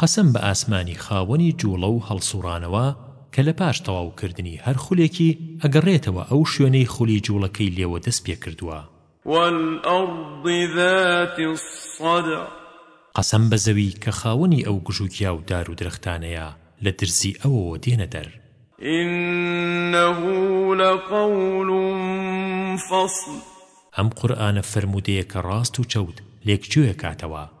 قەسەم بە ئاسمانی خاوەنی جوڵە و هەڵسوڕانەوە کە لە پاش تەواو کردنی هەر خولێکی ئەگەڕێتەوە ئەو شوێنەی خولی جوڵەکەی لێوە دەست پێ کردووە. والارض ذات الصدع. قەسەم بە زەوی کە خاوەنی ئەو گژ و گیا و دار و درەختانەیە لە درزی ئەوەوە دێنە دەر. انه لقول فصل. ئەم قورئانە فەرموودەیەکە ڕاست و چەوت لێک جوێکاتەوە.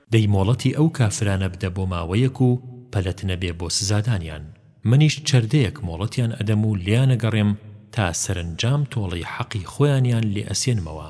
دەی مۆڵەتی ئەو کافرانە بدە بۆ ماوەیەک و پەلەت نەبێ بۆ سزادانیان، منیش چەردەیەک مۆڵەتیان ئەدەم و لێیانەگەڕێم تا سەرەنجام تۆڵەی حەقی خۆیانیان لێ ئەسێنمەوە.